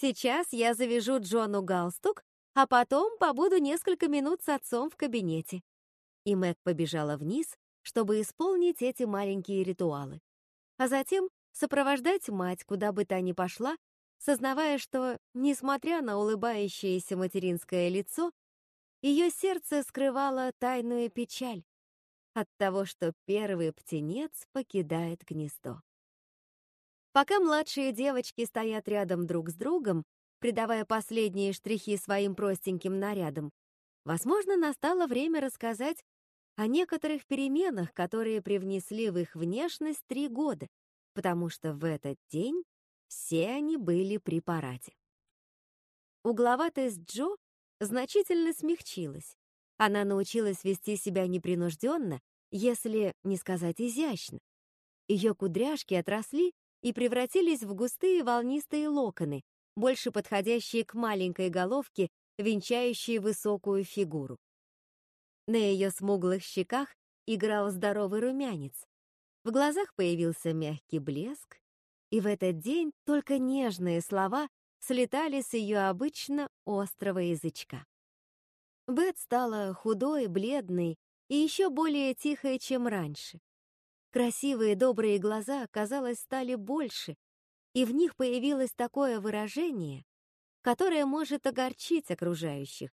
Сейчас я завяжу Джону галстук, а потом побуду несколько минут с отцом в кабинете». И Мэг побежала вниз, чтобы исполнить эти маленькие ритуалы. А затем сопровождать мать, куда бы та ни пошла, сознавая, что, несмотря на улыбающееся материнское лицо, ее сердце скрывало тайную печаль от того, что первый птенец покидает гнездо. Пока младшие девочки стоят рядом друг с другом, придавая последние штрихи своим простеньким нарядам, возможно, настало время рассказать о некоторых переменах, которые привнесли в их внешность три года, потому что в этот день все они были при параде. Угловатость Джо значительно смягчилась. Она научилась вести себя непринужденно, если не сказать изящно. Ее кудряшки отросли и превратились в густые волнистые локоны, больше подходящие к маленькой головке, венчающей высокую фигуру. На ее смуглых щеках играл здоровый румянец. В глазах появился мягкий блеск, и в этот день только нежные слова слетали с ее обычно острого язычка. Бет стала худой, бледной и еще более тихой, чем раньше. Красивые добрые глаза, казалось, стали больше, и в них появилось такое выражение, которое может огорчить окружающих,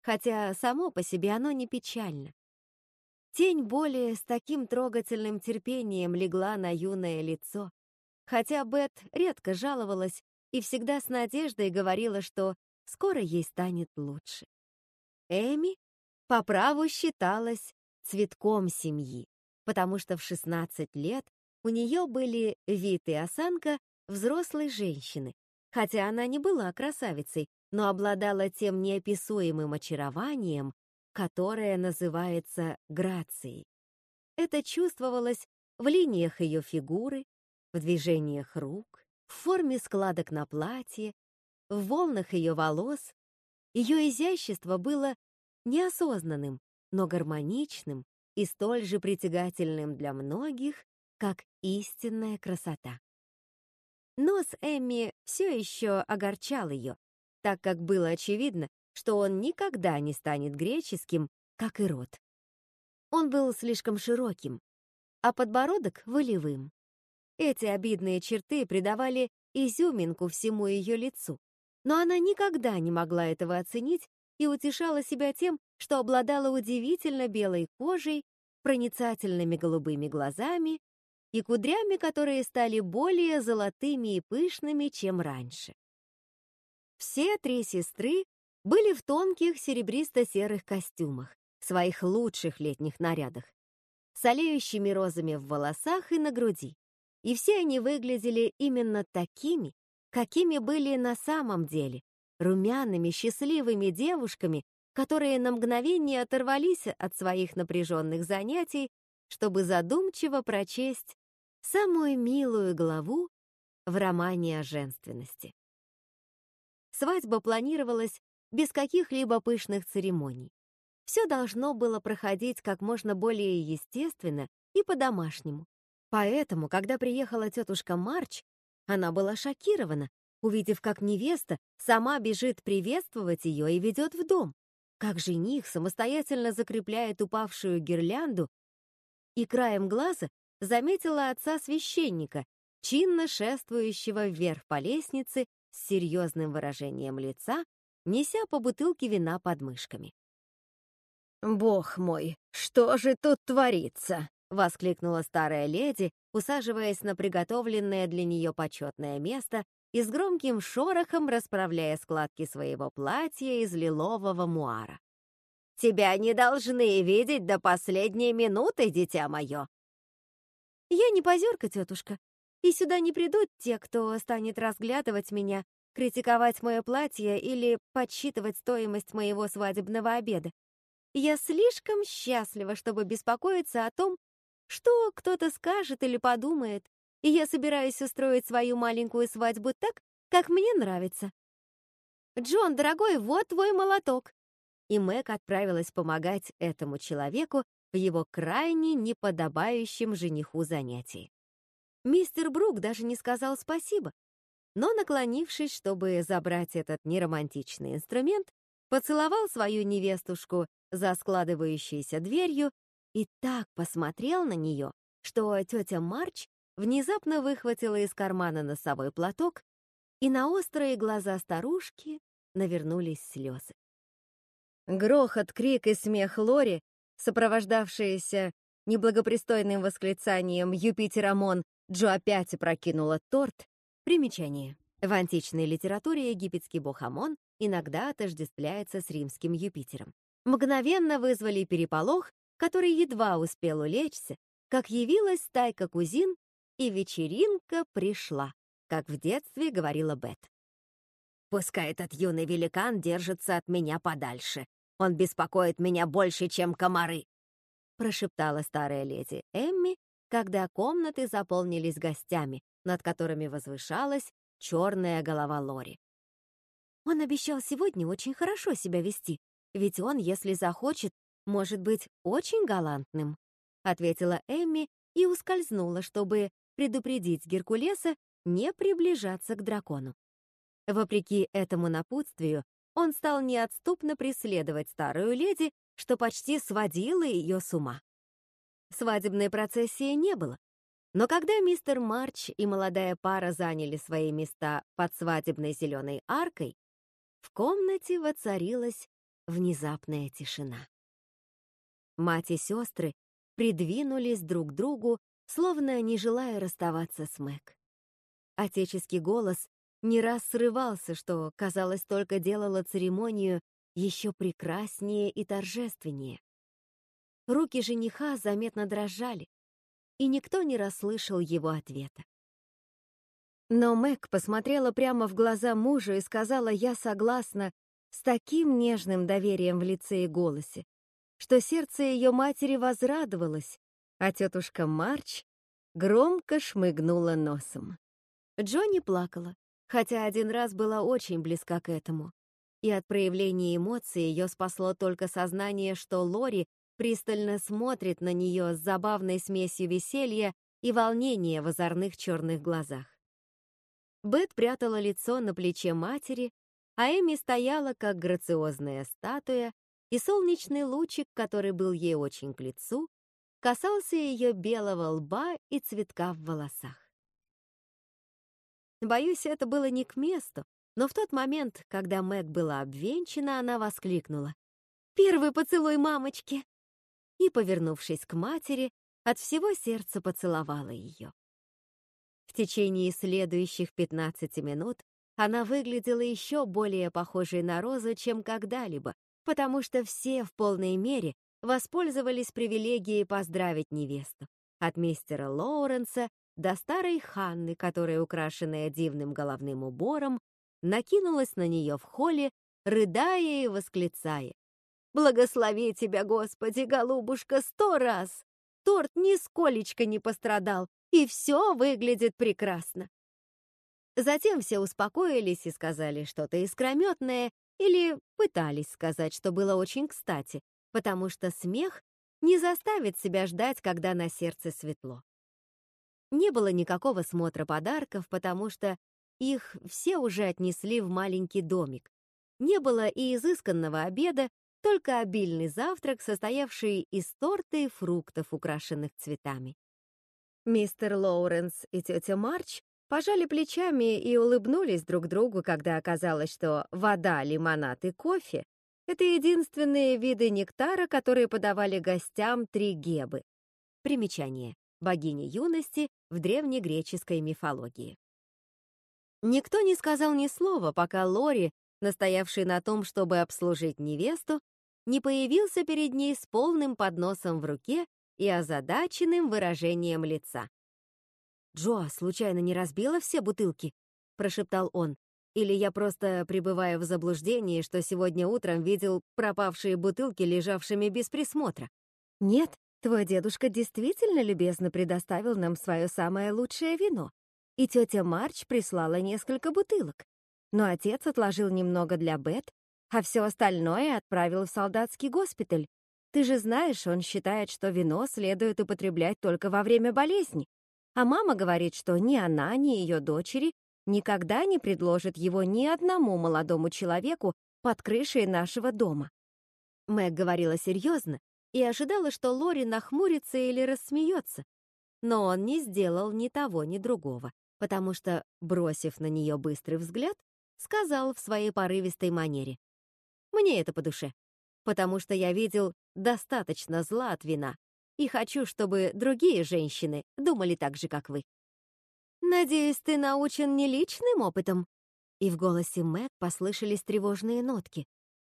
хотя само по себе оно не печально. Тень более с таким трогательным терпением легла на юное лицо, хотя Бет редко жаловалась и всегда с надеждой говорила, что скоро ей станет лучше. Эми по праву считалась цветком семьи, потому что в 16 лет у нее были вид и осанка взрослой женщины, хотя она не была красавицей, но обладала тем неописуемым очарованием, которое называется грацией. Это чувствовалось в линиях ее фигуры, в движениях рук, в форме складок на платье, в волнах ее волос. Ее изящество было неосознанным, но гармоничным и столь же притягательным для многих, как истинная красота. Нос Эмми все еще огорчал ее, так как было очевидно, что он никогда не станет греческим, как и рот. Он был слишком широким, а подбородок — волевым. Эти обидные черты придавали изюминку всему ее лицу, но она никогда не могла этого оценить и утешала себя тем, что обладала удивительно белой кожей, проницательными голубыми глазами и кудрями, которые стали более золотыми и пышными, чем раньше. Все три сестры были в тонких серебристо-серых костюмах, своих лучших летних нарядах, с олеющими розами в волосах и на груди. И все они выглядели именно такими, какими были на самом деле, румяными, счастливыми девушками, которые на мгновение оторвались от своих напряженных занятий, чтобы задумчиво прочесть самую милую главу в романе о женственности. Свадьба планировалась без каких-либо пышных церемоний. Все должно было проходить как можно более естественно и по-домашнему. Поэтому, когда приехала тетушка Марч, она была шокирована, увидев, как невеста сама бежит приветствовать ее и ведет в дом, как жених самостоятельно закрепляет упавшую гирлянду и краем глаза заметила отца священника, чинно шествующего вверх по лестнице с серьезным выражением лица, неся по бутылке вина под мышками. «Бог мой, что же тут творится?» — воскликнула старая леди, усаживаясь на приготовленное для нее почетное место и с громким шорохом расправляя складки своего платья из лилового муара. «Тебя не должны видеть до последней минуты, дитя мое!» «Я не позерка, тетушка, и сюда не придут те, кто станет разглядывать меня, критиковать мое платье или подсчитывать стоимость моего свадебного обеда. Я слишком счастлива, чтобы беспокоиться о том, что кто-то скажет или подумает, и я собираюсь устроить свою маленькую свадьбу так, как мне нравится. «Джон, дорогой, вот твой молоток!» И Мэг отправилась помогать этому человеку в его крайне неподобающем жениху занятии. Мистер Брук даже не сказал спасибо. но, наклонившись, чтобы забрать этот неромантичный инструмент, поцеловал свою невестушку за складывающейся дверью и так посмотрел на нее, что тетя Марч внезапно выхватила из кармана носовой платок, и на острые глаза старушки навернулись слезы. Грохот, крик и смех Лори, сопровождавшиеся неблагопристойным восклицанием «Юпитер Амон, Джо опять опрокинула торт», примечание. В античной литературе египетский бог Амон иногда отождествляется с римским Юпитером. Мгновенно вызвали переполох, который едва успел улечься, как явилась стайка кузин, и вечеринка пришла, как в детстве говорила Бет. «Пускай этот юный великан держится от меня подальше. Он беспокоит меня больше, чем комары», прошептала старая леди Эмми, когда комнаты заполнились гостями, над которыми возвышалась черная голова Лори. Он обещал сегодня очень хорошо себя вести, ведь он, если захочет, может быть очень галантным, ответила Эмми и ускользнула, чтобы предупредить Геркулеса не приближаться к дракону. Вопреки этому напутствию, он стал неотступно преследовать старую леди что почти сводило ее с ума. Свадебной процессии не было, но когда мистер Марч и молодая пара заняли свои места под свадебной зеленой аркой, в комнате воцарилась внезапная тишина. Мать и сестры придвинулись друг к другу, словно не желая расставаться с Мэг. Отеческий голос не раз срывался, что, казалось, только делало церемонию еще прекраснее и торжественнее. Руки жениха заметно дрожали, и никто не расслышал его ответа. Но Мэг посмотрела прямо в глаза мужу и сказала «я согласна» с таким нежным доверием в лице и голосе, что сердце ее матери возрадовалось, а тетушка Марч громко шмыгнула носом. Джонни плакала, хотя один раз была очень близка к этому и от проявления эмоций ее спасло только сознание, что Лори пристально смотрит на нее с забавной смесью веселья и волнения в озорных черных глазах. Бет прятала лицо на плече матери, а Эми стояла, как грациозная статуя, и солнечный лучик, который был ей очень к лицу, касался ее белого лба и цветка в волосах. Боюсь, это было не к месту, но в тот момент, когда Мэг была обвенчана, она воскликнула «Первый поцелуй мамочки!» и, повернувшись к матери, от всего сердца поцеловала ее. В течение следующих 15 минут она выглядела еще более похожей на Розу, чем когда-либо, потому что все в полной мере воспользовались привилегией поздравить невесту. От мистера Лоуренса до старой Ханны, которая, украшенная дивным головным убором, накинулась на нее в холле, рыдая и восклицая. «Благослови тебя, Господи, голубушка, сто раз! Торт нисколечко не пострадал, и все выглядит прекрасно!» Затем все успокоились и сказали что-то искрометное или пытались сказать, что было очень кстати, потому что смех не заставит себя ждать, когда на сердце светло. Не было никакого смотра подарков, потому что их все уже отнесли в маленький домик. Не было и изысканного обеда, только обильный завтрак, состоявший из торта и фруктов, украшенных цветами. Мистер Лоуренс и тетя Марч пожали плечами и улыбнулись друг другу, когда оказалось, что вода, лимонад и кофе — это единственные виды нектара, которые подавали гостям три гебы. Примечание. Богиня юности в древнегреческой мифологии. Никто не сказал ни слова, пока Лори, настоявший на том, чтобы обслужить невесту, не появился перед ней с полным подносом в руке и озадаченным выражением лица. «Джо, случайно не разбила все бутылки?» — прошептал он. «Или я просто пребываю в заблуждении, что сегодня утром видел пропавшие бутылки, лежавшими без присмотра?» «Нет, твой дедушка действительно любезно предоставил нам свое самое лучшее вино и тетя Марч прислала несколько бутылок. Но отец отложил немного для Бет, а все остальное отправил в солдатский госпиталь. Ты же знаешь, он считает, что вино следует употреблять только во время болезни. А мама говорит, что ни она, ни ее дочери никогда не предложит его ни одному молодому человеку под крышей нашего дома. Мэг говорила серьезно и ожидала, что Лори нахмурится или рассмеется, но он не сделал ни того, ни другого, потому что, бросив на нее быстрый взгляд, сказал в своей порывистой манере. «Мне это по душе, потому что я видел достаточно зла от вина и хочу, чтобы другие женщины думали так же, как вы». «Надеюсь, ты научен не личным опытом?» И в голосе Мэг послышались тревожные нотки.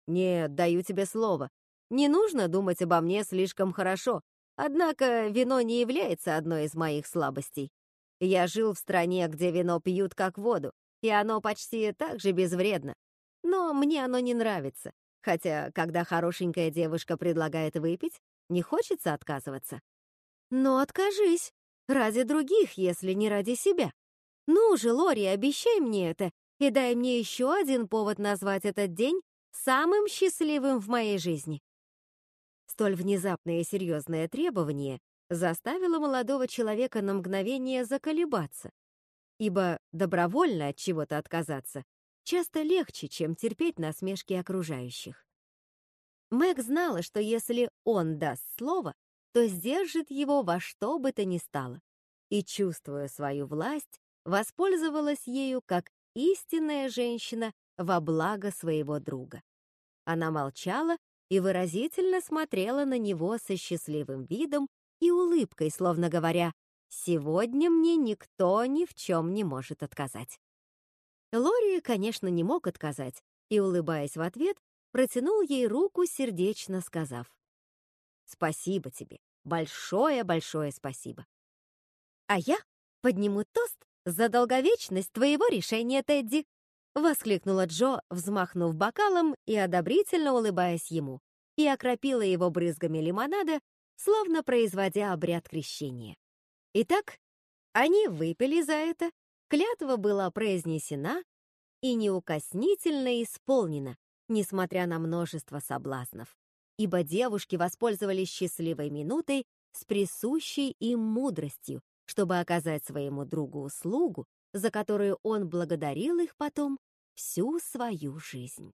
«Нет, даю тебе слово. Не нужно думать обо мне слишком хорошо. Однако вино не является одной из моих слабостей. Я жил в стране, где вино пьют как воду, и оно почти так же безвредно. Но мне оно не нравится, хотя, когда хорошенькая девушка предлагает выпить, не хочется отказываться. Но откажись, ради других, если не ради себя. Ну же, Лори, обещай мне это, и дай мне еще один повод назвать этот день самым счастливым в моей жизни. Столь внезапное и серьезное требование заставило молодого человека на мгновение заколебаться, ибо добровольно от чего-то отказаться часто легче, чем терпеть насмешки окружающих. Мэг знала, что если он даст слово, то сдержит его во что бы то ни стало, и, чувствуя свою власть, воспользовалась ею как истинная женщина во благо своего друга. Она молчала и выразительно смотрела на него со счастливым видом и улыбкой, словно говоря, «Сегодня мне никто ни в чем не может отказать». Лори, конечно, не мог отказать, и, улыбаясь в ответ, протянул ей руку, сердечно сказав, «Спасибо тебе, большое-большое спасибо». «А я подниму тост за долговечность твоего решения, Тедди», Воскликнула Джо, взмахнув бокалом и одобрительно улыбаясь ему, и окропила его брызгами лимонада, словно производя обряд крещения. Итак, они выпили за это, клятва была произнесена и неукоснительно исполнена, несмотря на множество соблазнов, ибо девушки воспользовались счастливой минутой с присущей им мудростью, чтобы оказать своему другу услугу, за которую он благодарил их потом всю свою жизнь.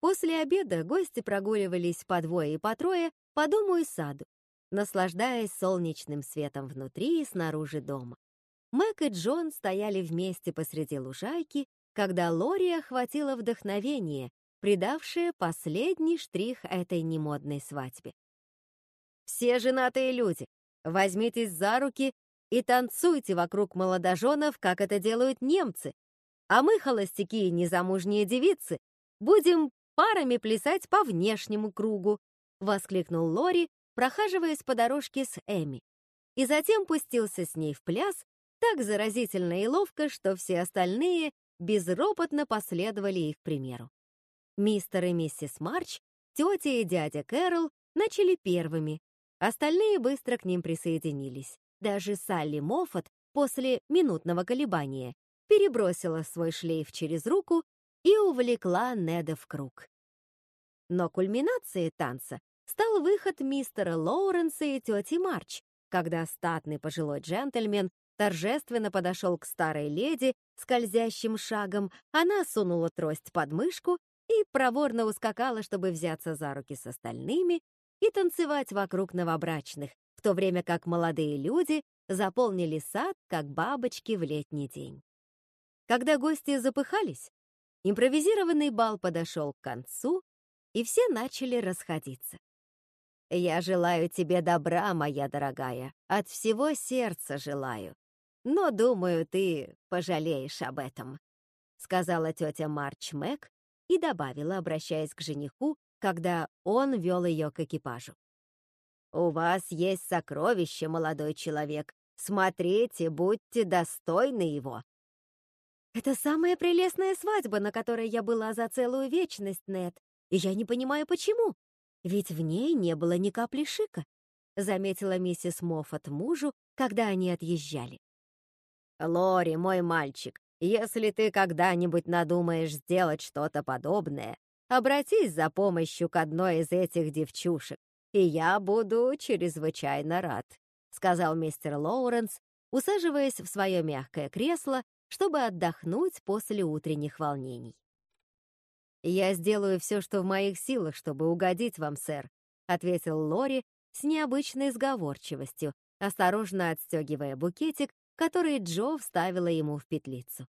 После обеда гости прогуливались по двое и по трое по дому и саду, наслаждаясь солнечным светом внутри и снаружи дома. Мэг и Джон стояли вместе посреди лужайки, когда Лори охватило вдохновение, придавшее последний штрих этой немодной свадьбе. «Все женатые люди, возьмитесь за руки и танцуйте вокруг молодоженов, как это делают немцы, а мы, холостяки и незамужние девицы, будем парами плясать по внешнему кругу», — воскликнул Лори, прохаживаясь по дорожке с Эми. И затем пустился с ней в пляс, так заразительно и ловко, что все остальные безропотно последовали их примеру. Мистер и миссис Марч, тетя и дядя Кэрол начали первыми, остальные быстро к ним присоединились. Даже Салли Моффат после минутного колебания перебросила свой шлейф через руку и увлекла Неда в круг. Но кульминацией танца стал выход мистера Лоуренса и тети Марч, когда статный пожилой джентльмен торжественно подошел к старой леди скользящим шагом, она сунула трость под мышку и проворно ускакала, чтобы взяться за руки с остальными и танцевать вокруг новобрачных, в то время как молодые люди заполнили сад, как бабочки в летний день. Когда гости запыхались, импровизированный бал подошел к концу, и все начали расходиться. «Я желаю тебе добра, моя дорогая, от всего сердца желаю. Но, думаю, ты пожалеешь об этом», — сказала тетя Марч Мэг и добавила, обращаясь к жениху, когда он вел ее к экипажу. «У вас есть сокровище, молодой человек. Смотрите, будьте достойны его. Это самая прелестная свадьба, на которой я была за целую вечность, Нед. И я не понимаю, почему. Ведь в ней не было ни капли шика, заметила миссис Моффат мужу, когда они отъезжали. Лори, мой мальчик, если ты когда-нибудь надумаешь сделать что-то подобное, обратись за помощью к одной из этих девчушек, и я буду чрезвычайно рад», — сказал мистер Лоуренс, усаживаясь в свое мягкое кресло чтобы отдохнуть после утренних волнений. «Я сделаю все, что в моих силах, чтобы угодить вам, сэр», ответил Лори с необычной сговорчивостью, осторожно отстегивая букетик, который Джо вставила ему в петлицу.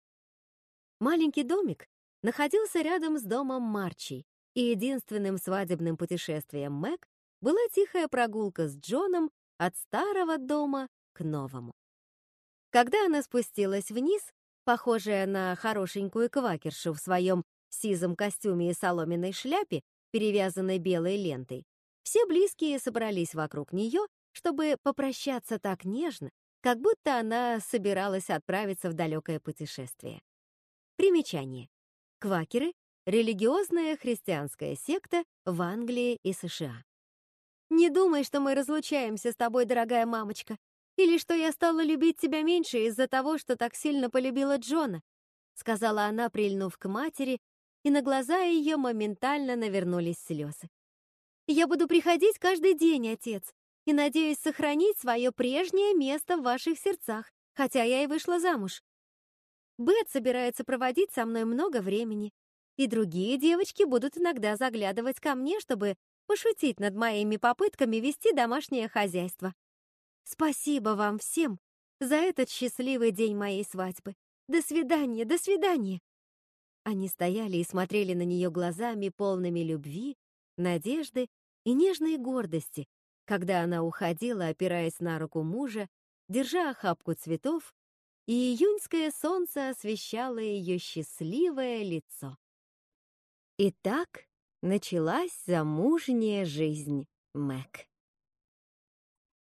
Маленький домик находился рядом с домом Марчи, и единственным свадебным путешествием Мэг была тихая прогулка с Джоном от старого дома к новому. Когда она спустилась вниз, похожая на хорошенькую квакершу в своем сизом костюме и соломенной шляпе, перевязанной белой лентой, все близкие собрались вокруг нее, чтобы попрощаться так нежно, как будто она собиралась отправиться в далекое путешествие. Примечание. Квакеры — религиозная христианская секта в Англии и США. «Не думай, что мы разлучаемся с тобой, дорогая мамочка, или что я стала любить тебя меньше из-за того, что так сильно полюбила Джона», сказала она, прильнув к матери, и на глаза ее моментально навернулись слезы. «Я буду приходить каждый день, отец, и надеюсь сохранить свое прежнее место в ваших сердцах, хотя я и вышла замуж. Бет собирается проводить со мной много времени, и другие девочки будут иногда заглядывать ко мне, чтобы пошутить над моими попытками вести домашнее хозяйство. Спасибо вам всем за этот счастливый день моей свадьбы. До свидания, до свидания. Они стояли и смотрели на нее глазами, полными любви, надежды и нежной гордости, когда она уходила, опираясь на руку мужа, держа охапку цветов, и июньское солнце освещало ее счастливое лицо. И так началась замужняя жизнь Мэг.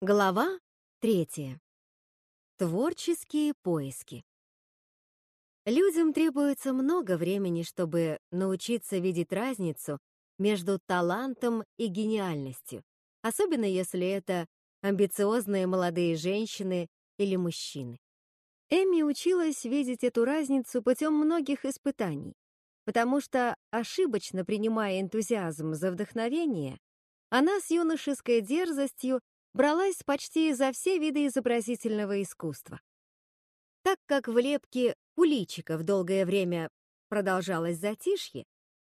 Глава третья. Творческие поиски. Людям требуется много времени, чтобы научиться видеть разницу между талантом и гениальностью, особенно если это амбициозные молодые женщины или мужчины. Эми училась видеть эту разницу путем многих испытаний, потому что, ошибочно принимая энтузиазм за вдохновение, она с юношеской дерзостью бралась почти за все виды изобразительного искусства. Так как в лепке куличиков долгое время продолжалось затишье,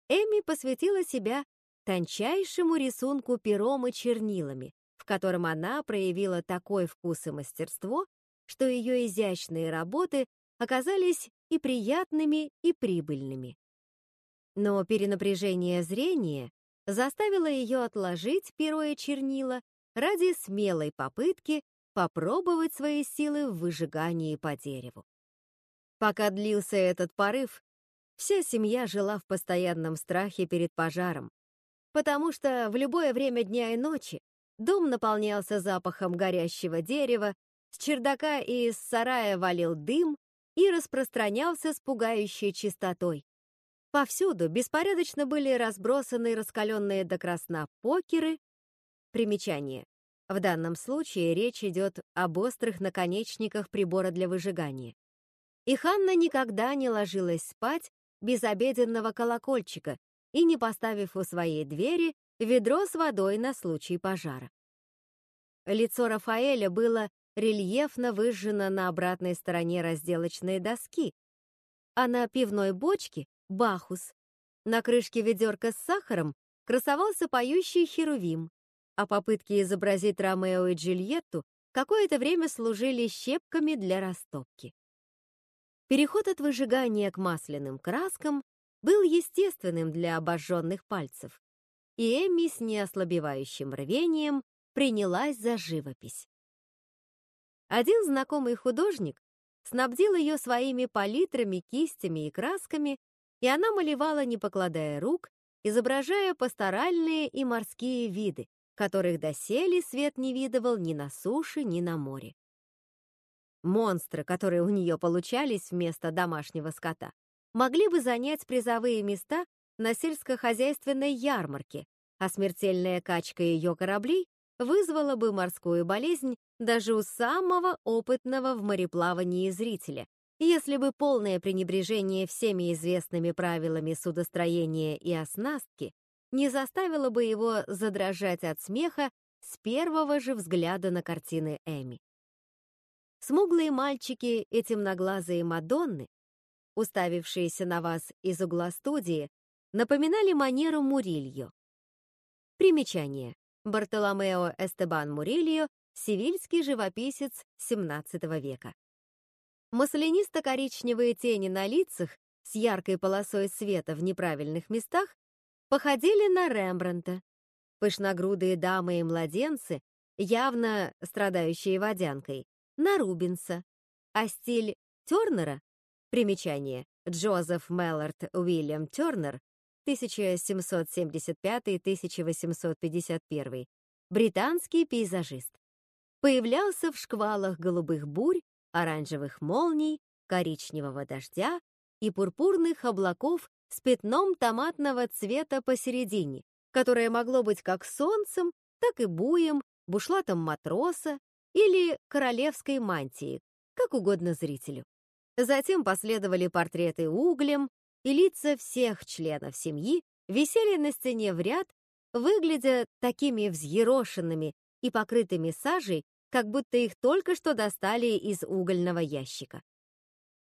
Эми посвятила себя тончайшему рисунку пером и чернилами, в котором она проявила такой вкус и мастерство, что ее изящные работы оказались и приятными, и прибыльными. Но перенапряжение зрения заставило ее отложить перо и чернила ради смелой попытки попробовать свои силы в выжигании по дереву. Пока длился этот порыв, вся семья жила в постоянном страхе перед пожаром, потому что в любое время дня и ночи дом наполнялся запахом горящего дерева, с чердака и из сарая валил дым и распространялся с пугающей чистотой. Повсюду беспорядочно были разбросаны раскаленные до красна покеры. Примечание. В данном случае речь идет об острых наконечниках прибора для выжигания. И Ханна никогда не ложилась спать без обеденного колокольчика, и не поставив у своей двери ведро с водой на случай пожара. Лицо Рафаэля было рельефно выжжено на обратной стороне разделочной доски, а на пивной бочке — бахус. На крышке ведерка с сахаром красовался поющий херувим, а попытки изобразить Ромео и Джульетту какое-то время служили щепками для растопки. Переход от выжигания к масляным краскам был естественным для обожженных пальцев, и Эмми с неослабевающим рвением принялась за живопись. Один знакомый художник снабдил ее своими палитрами, кистями и красками, и она малевала, не покладая рук, изображая пасторальные и морские виды, которых доселе свет не видывал ни на суше, ни на море. Монстры, которые у нее получались вместо домашнего скота, могли бы занять призовые места на сельскохозяйственной ярмарке, а смертельная качка ее кораблей вызвала бы морскую болезнь даже у самого опытного в мореплавании зрителя, если бы полное пренебрежение всеми известными правилами судостроения и оснастки не заставило бы его задрожать от смеха с первого же взгляда на картины Эми. смуглые мальчики и темноглазые Мадонны, уставившиеся на вас из угла студии, напоминали манеру Мурильо. Примечание. Бартоломео Эстебан Мурильо, севильский живописец XVII века. Маслянисто-коричневые тени на лицах с яркой полосой света в неправильных местах походили на Рембранта. Пышногрудые дамы и младенцы, явно страдающие водянкой, на Рубинса, а стиль Тернера, примечание, Джозеф Меллард Уильям Тернер, 1775-1851, британский пейзажист, появлялся в шквалах голубых бурь, оранжевых молний, коричневого дождя и пурпурных облаков с пятном томатного цвета посередине, которое могло быть как солнцем, так и буем, бушлатом матроса или королевской мантией, как угодно зрителю. Затем последовали портреты углем, и лица всех членов семьи висели на стене в ряд, выглядя такими взъерошенными и покрытыми сажей, как будто их только что достали из угольного ящика.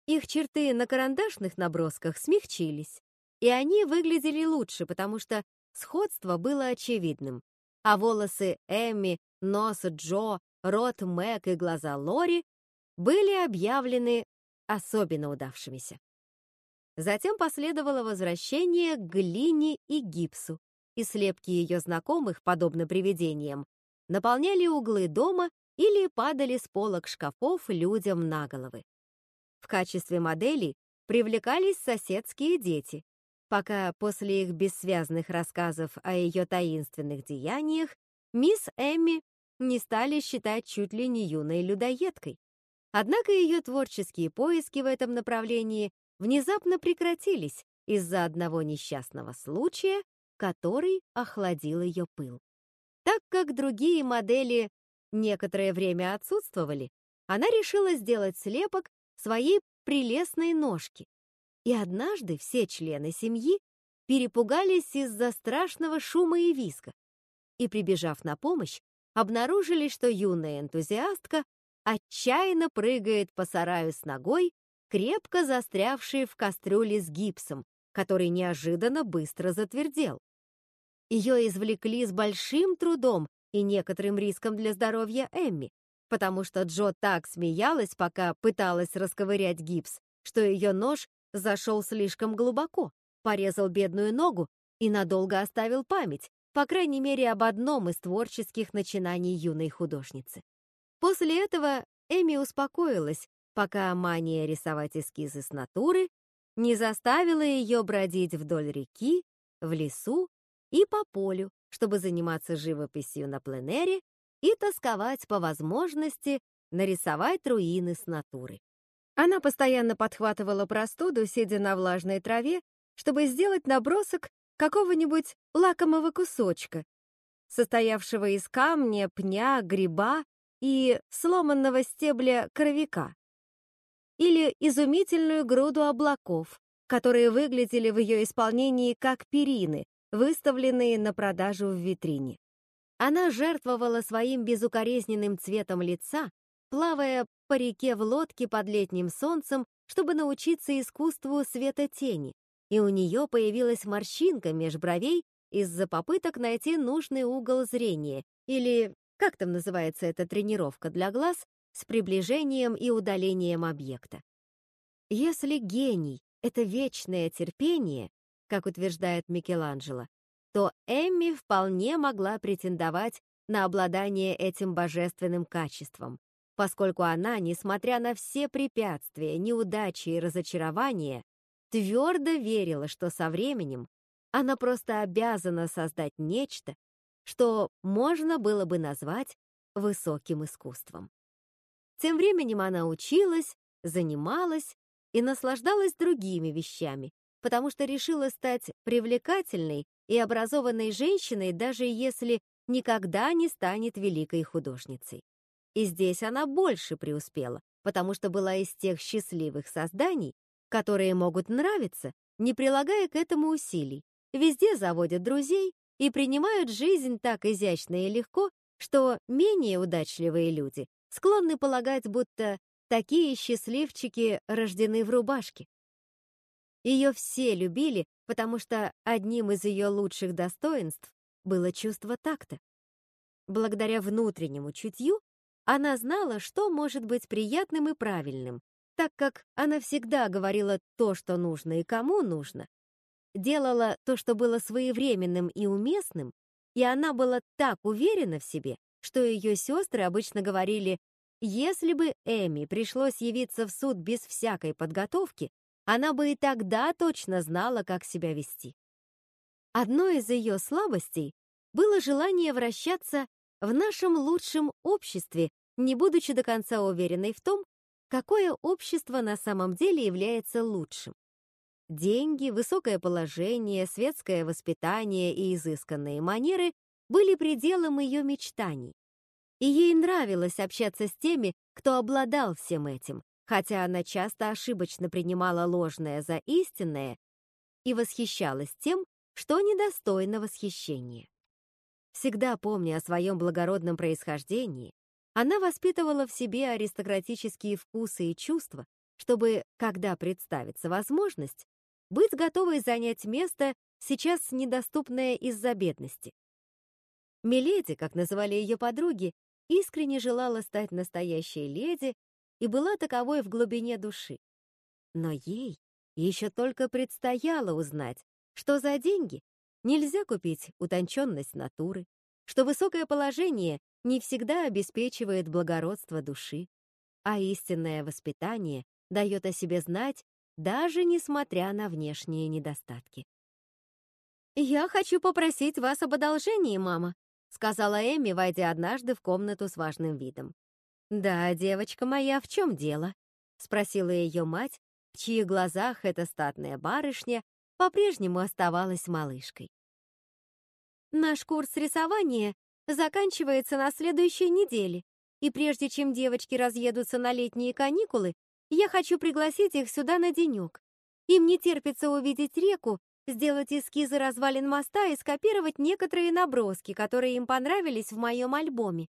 Их черты на карандашных набросках смягчились, и они выглядели лучше, потому что сходство было очевидным, а волосы Эмми, нос Джо, рот Мэг и глаза Лори были объявлены особенно удавшимися. Затем последовало возвращение к глине и гипсу, и слепки ее знакомых, подобно привидениям, наполняли углы дома или падали с полок шкафов людям на головы. В качестве моделей привлекались соседские дети, пока после их бессвязных рассказов о ее таинственных деяниях мисс Эмми не стали считать чуть ли не юной людоедкой. Однако ее творческие поиски в этом направлении внезапно прекратились из-за одного несчастного случая, который охладил ее пыл. Так как другие модели некоторое время отсутствовали, она решила сделать слепок своей прелестной ножки. И однажды все члены семьи перепугались из-за страшного шума и визга. И, прибежав на помощь, обнаружили, что юная энтузиастка отчаянно прыгает по сараю с ногой, крепко застрявшей в кастрюле с гипсом, который неожиданно быстро затвердел. Ее извлекли с большим трудом и некоторым риском для здоровья Эмми, потому что Джо так смеялась, пока пыталась расковырять гипс, что ее нож зашел слишком глубоко, порезал бедную ногу и надолго оставил память, по крайней мере, об одном из творческих начинаний юной художницы. После этого Эми успокоилась, пока мания рисовать эскизы с натуры не заставила ее бродить вдоль реки, в лесу и по полю, чтобы заниматься живописью на пленэре и тосковать по возможности нарисовать руины с натуры. Она постоянно подхватывала простуду, сидя на влажной траве, чтобы сделать набросок какого-нибудь лакомого кусочка, состоявшего из камня, пня, гриба и сломанного стебля коровика. Или изумительную груду облаков, которые выглядели в ее исполнении как перины, выставленные на продажу в витрине. Она жертвовала своим безукоризненным цветом лица, плавая по реке в лодке под летним солнцем, чтобы научиться искусству света тени, и у нее появилась морщинка меж бровей из-за попыток найти нужный угол зрения, или, как там называется эта тренировка для глаз, с приближением и удалением объекта. Если гений — это вечное терпение, как утверждает Микеланджело, то Эмми вполне могла претендовать на обладание этим божественным качеством, поскольку она, несмотря на все препятствия, неудачи и разочарования, твердо верила, что со временем она просто обязана создать нечто, что можно было бы назвать высоким искусством. Тем временем она училась, занималась и наслаждалась другими вещами, потому что решила стать привлекательной и образованной женщиной, даже если никогда не станет великой художницей. И здесь она больше преуспела, потому что была из тех счастливых созданий, которые могут нравиться, не прилагая к этому усилий, везде заводят друзей и принимают жизнь так изящно и легко, что менее удачливые люди склонны полагать, будто Такие счастливчики рождены в рубашке. Ее все любили, потому что одним из ее лучших достоинств было чувство такта. Благодаря внутреннему чутью она знала, что может быть приятным и правильным, так как она всегда говорила то, что нужно и кому нужно, делала то, что было своевременным и уместным, и она была так уверена в себе, что ее сестры обычно говорили, если бы Эми пришлось явиться в суд без всякой подготовки, она бы и тогда точно знала, как себя вести. Одной из ее слабостей было желание вращаться в нашем лучшем обществе, не будучи до конца уверенной в том, какое общество на самом деле является лучшим. Деньги, высокое положение, светское воспитание и изысканные манеры были пределом ее мечтаний. И ей нравилось общаться с теми, кто обладал всем этим, хотя она часто ошибочно принимала ложное за истинное и восхищалась тем, что недостойно восхищения. Всегда помня о своем благородном происхождении, она воспитывала в себе аристократические вкусы и чувства, чтобы, когда представится возможность, быть готовой занять место, сейчас недоступное из-за бедности. Миледи, как называли ее подруги, искренне желала стать настоящей леди и была таковой в глубине души. Но ей еще только предстояло узнать, что за деньги нельзя купить утонченность натуры, что высокое положение не всегда обеспечивает благородство души, а истинное воспитание дает о себе знать, даже несмотря на внешние недостатки. «Я хочу попросить вас об одолжении, мама», сказала Эми, войдя однажды в комнату с важным видом. «Да, девочка моя, в чем дело?» спросила ее мать, в чьих глазах эта статная барышня по-прежнему оставалась малышкой. «Наш курс рисования заканчивается на следующей неделе, и прежде чем девочки разъедутся на летние каникулы, я хочу пригласить их сюда на денек. Им не терпится увидеть реку, сделать эскизы развалин моста и скопировать некоторые наброски, которые им понравились в моем альбоме.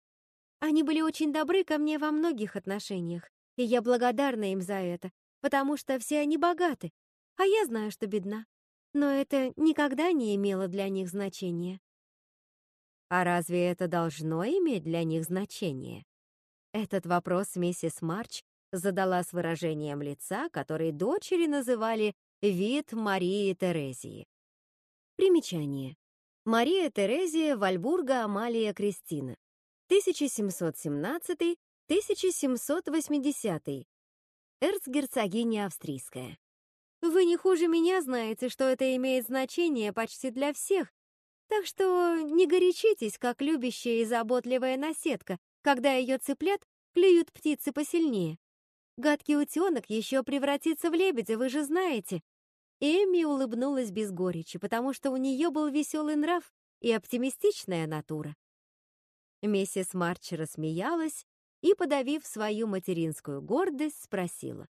Они были очень добры ко мне во многих отношениях, и я благодарна им за это, потому что все они богаты, а я знаю, что бедна. Но это никогда не имело для них значения. А разве это должно иметь для них значение? Этот вопрос миссис Марч задала с выражением лица, который дочери называли «вид Марии Терезии». Примечание. Мария Терезия Вальбурга Амалия Кристина. 1717-1780. Эрцгерцогиня австрийская. Вы не хуже меня знаете, что это имеет значение почти для всех, так что не горячитесь, как любящая и заботливая наседка, когда ее цыплят клюют птицы посильнее. Гадкий утенок еще превратится в лебедя, вы же знаете. Эми улыбнулась без горечи, потому что у нее был веселый нрав и оптимистичная натура. Миссис Марч рассмеялась и, подавив свою материнскую гордость, спросила.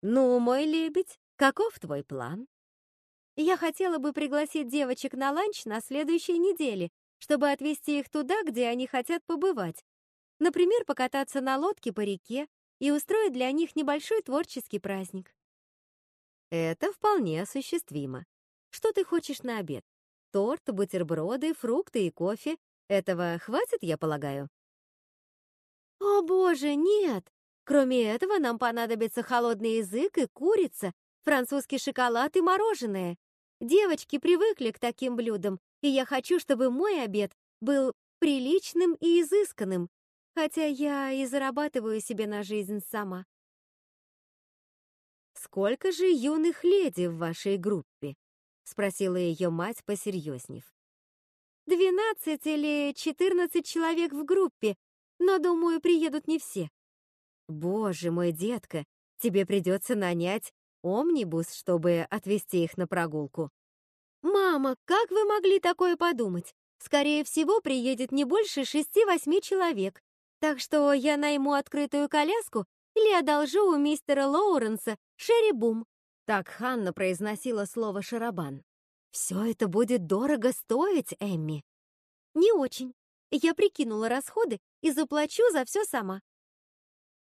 «Ну, мой лебедь, каков твой план?» Я хотела бы пригласить девочек на ланч на следующей неделе, чтобы отвезти их туда, где они хотят побывать. Например, покататься на лодке по реке и устроить для них небольшой творческий праздник. Это вполне осуществимо. Что ты хочешь на обед? Торт, бутерброды, фрукты и кофе. Этого хватит, я полагаю? О, боже, нет! Кроме этого, нам понадобится холодный язык и курица, французский шоколад и мороженое. Девочки привыкли к таким блюдам, и я хочу, чтобы мой обед был приличным и изысканным, хотя я и зарабатываю себе на жизнь сама. «Сколько же юных леди в вашей группе?» — спросила ее мать, посерьезнев. «Двенадцать или четырнадцать человек в группе, но, думаю, приедут не все». «Боже мой, детка, тебе придется нанять омнибус, чтобы отвезти их на прогулку. «Мама, как вы могли такое подумать? Скорее всего, приедет не больше шести-восьми человек, так что я найму открытую коляску или одолжу у мистера Лоуренса шерри-бум». Так Ханна произносила слово «шарабан». «Все это будет дорого стоить, Эмми». «Не очень. Я прикинула расходы и заплачу за все сама».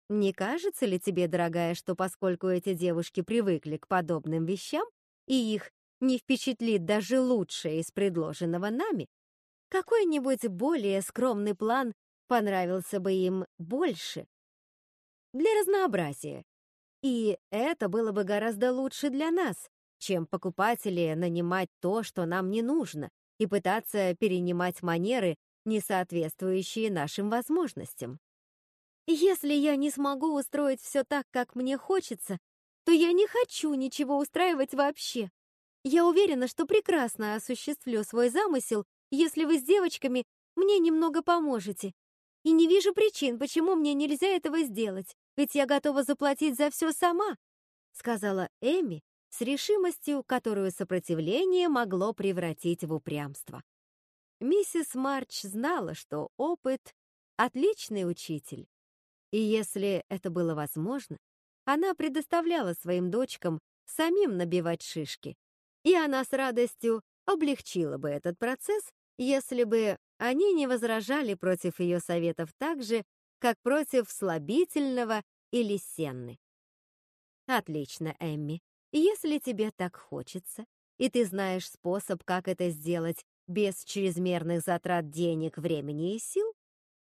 Не кажется ли тебе, дорогая, что поскольку эти девушки привыкли к подобным вещам, и их не впечатлит даже лучшее из предложенного нами, какой-нибудь более скромный план понравился бы им больше? Для разнообразия. И это было бы гораздо лучше для нас, чем покупатели нанимать то, что нам не нужно, и пытаться перенимать манеры, не соответствующие нашим возможностям. Если я не смогу устроить все так, как мне хочется, то я не хочу ничего устраивать вообще. Я уверена, что прекрасно осуществлю свой замысел, если вы с девочками мне немного поможете. И не вижу причин, почему мне нельзя этого сделать, ведь я готова заплатить за все сама», — сказала Эми с решимостью, которую сопротивление могло превратить в упрямство. Миссис Марч знала, что опыт — отличный учитель, и если это было возможно, она предоставляла своим дочкам самим набивать шишки, и она с радостью облегчила бы этот процесс, если бы они не возражали против ее советов так же, как против слабительного или сенны. Отлично, Эмми. Если тебе так хочется, и ты знаешь способ, как это сделать без чрезмерных затрат денег, времени и сил,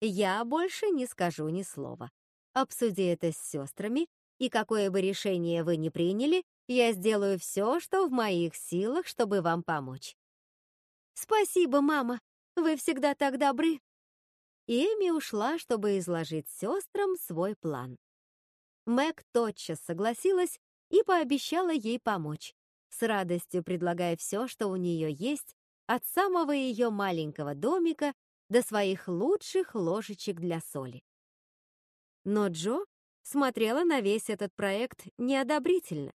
я больше не скажу ни слова. Обсуди это с сестрами, и какое бы решение вы ни приняли, я сделаю все, что в моих силах, чтобы вам помочь. Спасибо, мама. Вы всегда так добры. И Эми ушла, чтобы изложить сестрам свой план. Мэг тотчас согласилась и пообещала ей помочь, с радостью предлагая все, что у нее есть, от самого ее маленького домика до своих лучших ложечек для соли. Но Джо смотрела на весь этот проект неодобрительно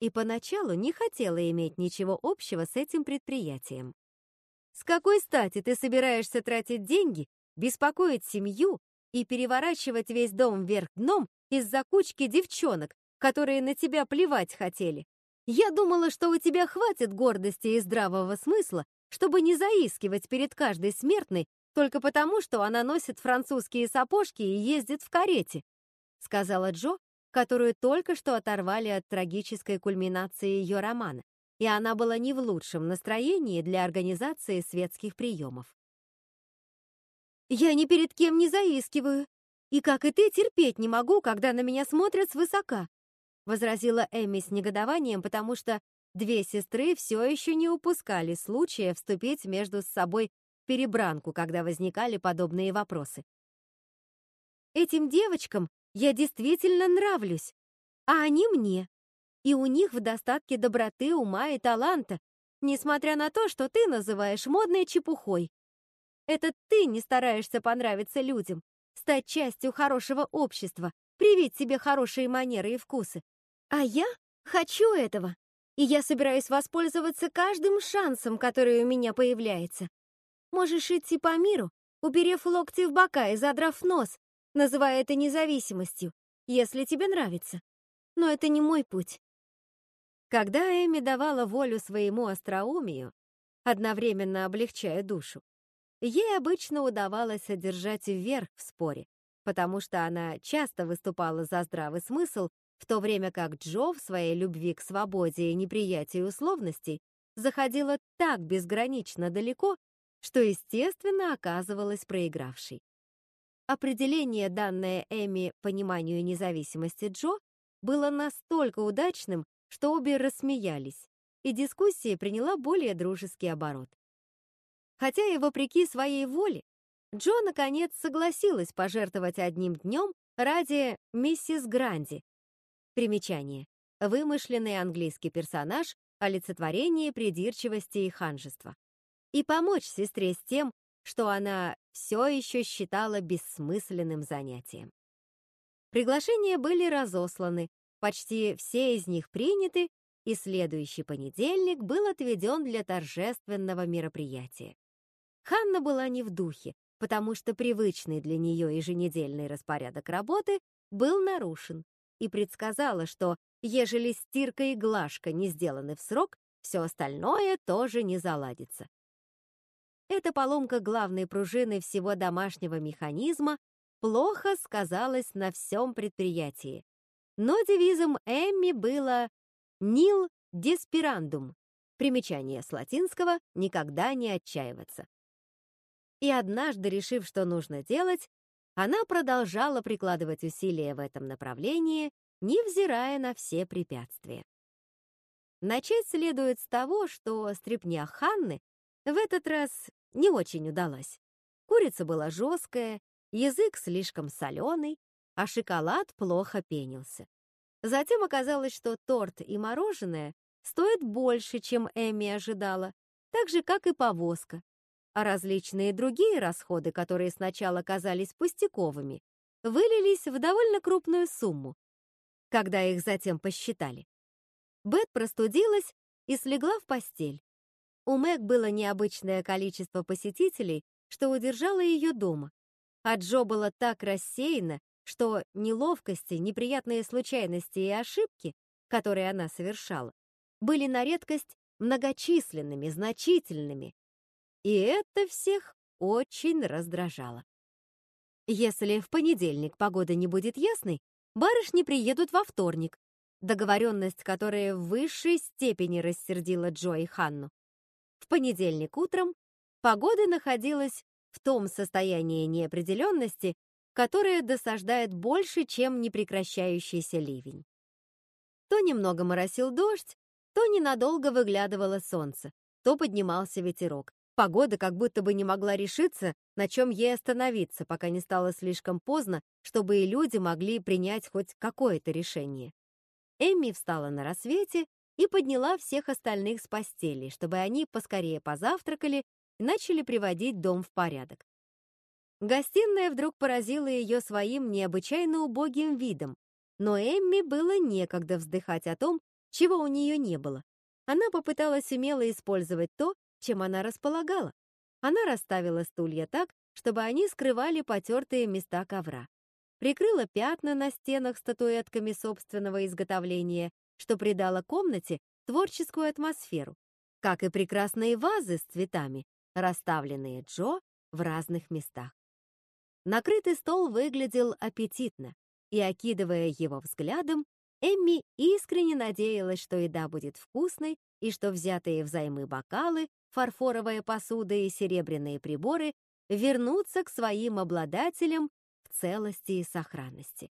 и поначалу не хотела иметь ничего общего с этим предприятием. С какой стати ты собираешься тратить деньги, беспокоить семью и переворачивать весь дом вверх дном из-за кучки девчонок, которые на тебя плевать хотели? Я думала, что у тебя хватит гордости и здравого смысла, чтобы не заискивать перед каждой смертной только потому, что она носит французские сапожки и ездит в карете», сказала Джо, которую только что оторвали от трагической кульминации ее романа, и она была не в лучшем настроении для организации светских приемов. «Я ни перед кем не заискиваю, и, как и ты, терпеть не могу, когда на меня смотрят свысока», возразила Эми с негодованием, потому что две сестры все еще не упускали случая вступить между собой в перебранку, когда возникали подобные вопросы. Этим девочкам я действительно нравлюсь, а они мне. И у них в достатке доброты, ума и таланта, несмотря на то, что ты называешь модной чепухой. Это ты не стараешься понравиться людям, стать частью хорошего общества, привить себе хорошие манеры и вкусы. А я хочу этого, и я собираюсь воспользоваться каждым шансом, который у меня появляется. Можешь идти по миру, уперев локти в бока и задрав нос, называя это независимостью, если тебе нравится. Но это не мой путь. Когда Эми давала волю своему остроумию, одновременно облегчая душу, ей обычно удавалось одержать вверх в споре, потому что она часто выступала за здравый смысл, в то время как Джо в своей любви к свободе и неприятии условностей заходила так безгранично далеко, что, естественно, оказывалась проигравшей. Определение, данное Эми пониманию независимости Джо, было настолько удачным, что обе рассмеялись, и дискуссия приняла более дружеский оборот. Хотя и вопреки своей воле, Джо наконец согласилась пожертвовать одним днем ради миссис Гранди. Примечание. Вымышленный английский персонаж, олицетворение придирчивости и ханжества. И помочь сестре с тем, что она все еще считала бессмысленным занятием. Приглашения были разосланы, почти все из них приняты, и следующий понедельник был отведен для торжественного мероприятия. Ханна была не в духе, потому что привычный для нее еженедельный распорядок работы был нарушен, и предсказала, что ежели стирка и глажка не сделаны в срок, все остальное тоже не заладится. Эта поломка главной пружины всего домашнего механизма плохо сказалось на всем предприятии. Но девизом Эмми было «Нил деспирандум» примечание с латинского «никогда не отчаиваться». И однажды, решив, что нужно делать, она продолжала прикладывать усилия в этом направлении, невзирая на все препятствия. Начать следует с того, что стряпня Ханны в этот раз не очень удалась. Курица была жесткая, язык слишком соленый, а шоколад плохо пенился. Затем оказалось, что торт и мороженое стоят больше, чем Эми ожидала, так же, как и повозка. А различные другие расходы, которые сначала казались пустяковыми, вылились в довольно крупную сумму, когда их затем посчитали. Бет простудилась и слегла в постель. У Мэг было необычное количество посетителей, что удержало ее дома. А Джо было так рассеяна, что неловкости, неприятные случайности и ошибки, которые она совершала, были на редкость многочисленными, значительными. И это всех очень раздражало. Если в понедельник погода не будет ясной, барышни приедут во вторник, договоренность, которая в высшей степени рассердила Джо и Ханну. В понедельник утром погода находилась в том состоянии неопределенности, которое досаждает больше, чем непрекращающийся ливень. То немного моросил дождь, то ненадолго выглядывало солнце, то поднимался ветерок. Погода как будто бы не могла решиться, на чем ей остановиться, пока не стало слишком поздно, чтобы и люди могли принять хоть какое-то решение. Эмми встала на рассвете и подняла всех остальных с постели, чтобы они поскорее позавтракали и начали приводить дом в порядок. Гостиная вдруг поразила ее своим необычайно убогим видом, но Эмми было некогда вздыхать о том, чего у нее не было. Она попыталась умело использовать то, чем она располагала. Она расставила стулья так, чтобы они скрывали потертые места ковра. Прикрыла пятна на стенах статуэтками собственного изготовления, что придало комнате творческую атмосферу, как и прекрасные вазы с цветами, расставленные Джо в разных местах. Накрытый стол выглядел аппетитно, и, окидывая его взглядом, Эмми искренне надеялась, что еда будет вкусной и что взятые взаймы бокалы, фарфоровая посуда и серебряные приборы вернутся к своим обладателям в целости и сохранности.